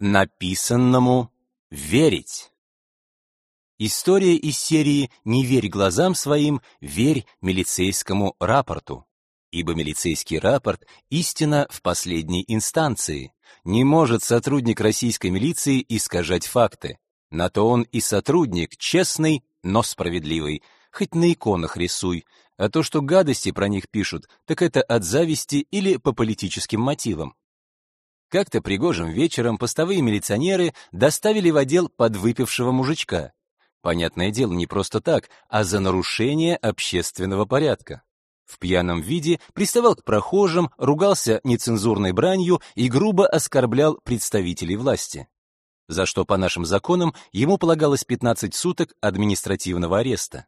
Написанному верить. История из серии «Не верь глазам своим, верь милицейскому рапорту». Ибо милицейский рапорт — истина в последней инстанции. Не может сотрудник российской милиции искажать факты. На то он и сотрудник, честный, но справедливый. Хоть на иконах рисуй. А то, что гадости про них пишут, так это от зависти или по политическим мотивам. Как-то пригожим вечером постовые милиционеры доставили в отдел подвыпившего мужичка. Понятное дело, не просто так, а за нарушение общественного порядка. В пьяном виде приставал к прохожим, ругался нецензурной бранью и грубо оскорблял представителей власти. За что по нашим законам ему полагалось 15 суток административного ареста.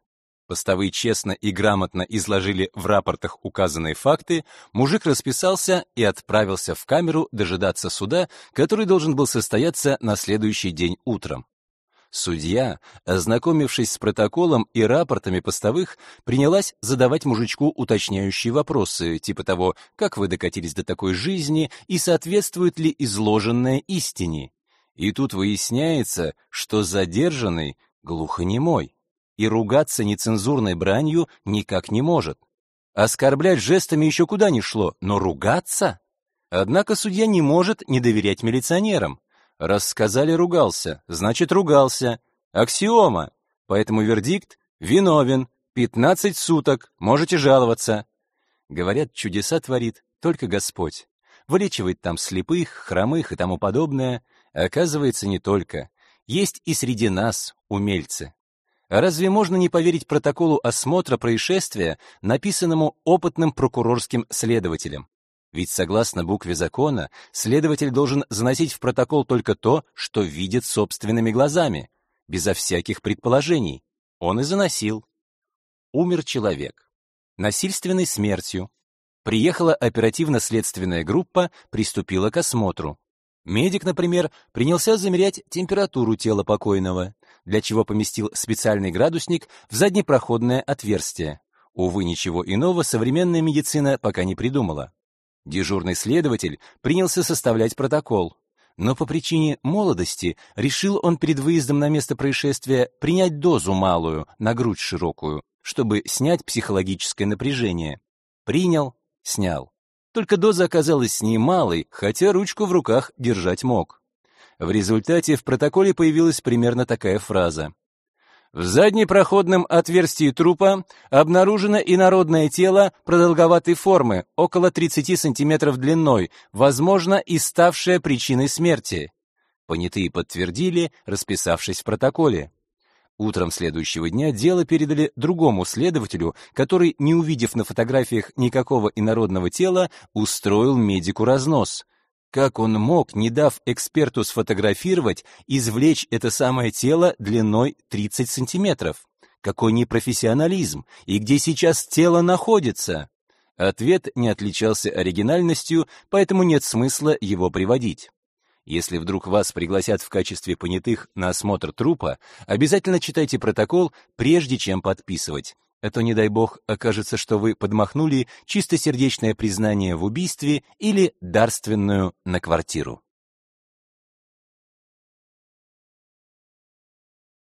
Постовые честно и грамотно изложили в рапортах указанные факты, мужик расписался и отправился в камеру дожидаться суда, который должен был состояться на следующий день утром. Судья, ознакомившись с протоколом и рапортами постовых, принялась задавать мужичку уточняющие вопросы, типа того, как вы докатились до такой жизни и соответствует ли изложенное истине. И тут выясняется, что задержанный глухонемой и ругаться нецензурной бранью никак не может. Оскорблять жестами еще куда ни шло, но ругаться? Однако судья не может не доверять милиционерам. Раз сказали ругался, значит ругался. Аксиома. Поэтому вердикт виновен. 15 суток, можете жаловаться. Говорят, чудеса творит только Господь. Вылечивает там слепых, хромых и тому подобное. Оказывается, не только. Есть и среди нас умельцы. Разве можно не поверить протоколу осмотра происшествия, написанному опытным прокурорским следователем? Ведь согласно букве закона, следователь должен заносить в протокол только то, что видит собственными глазами, безо всяких предположений. Он и заносил. Умер человек. Насильственной смертью. Приехала оперативно-следственная группа, приступила к осмотру. Медик, например, принялся замерять температуру тела покойного для чего поместил специальный градусник в заднепроходное отверстие. Увы, ничего иного современная медицина пока не придумала. Дежурный следователь принялся составлять протокол, но по причине молодости решил он перед выездом на место происшествия принять дозу малую, на грудь широкую, чтобы снять психологическое напряжение. Принял, снял. Только доза оказалась немалой, хотя ручку в руках держать мог. В результате в протоколе появилась примерно такая фраза. В заднепроходном отверстии трупа обнаружено инородное тело продолговатой формы, около 30 сантиметров длиной, возможно, и ставшее причиной смерти. Понятые подтвердили, расписавшись в протоколе. Утром следующего дня дело передали другому следователю, который, не увидев на фотографиях никакого инородного тела, устроил медику разнос. Как он мог, не дав эксперту сфотографировать, извлечь это самое тело длиной 30 сантиметров? Какой непрофессионализм! И где сейчас тело находится? Ответ не отличался оригинальностью, поэтому нет смысла его приводить. Если вдруг вас пригласят в качестве понятых на осмотр трупа, обязательно читайте протокол, прежде чем подписывать. А то, не дай бог, окажется, что вы подмахнули чистосердечное признание в убийстве или дарственную на квартиру.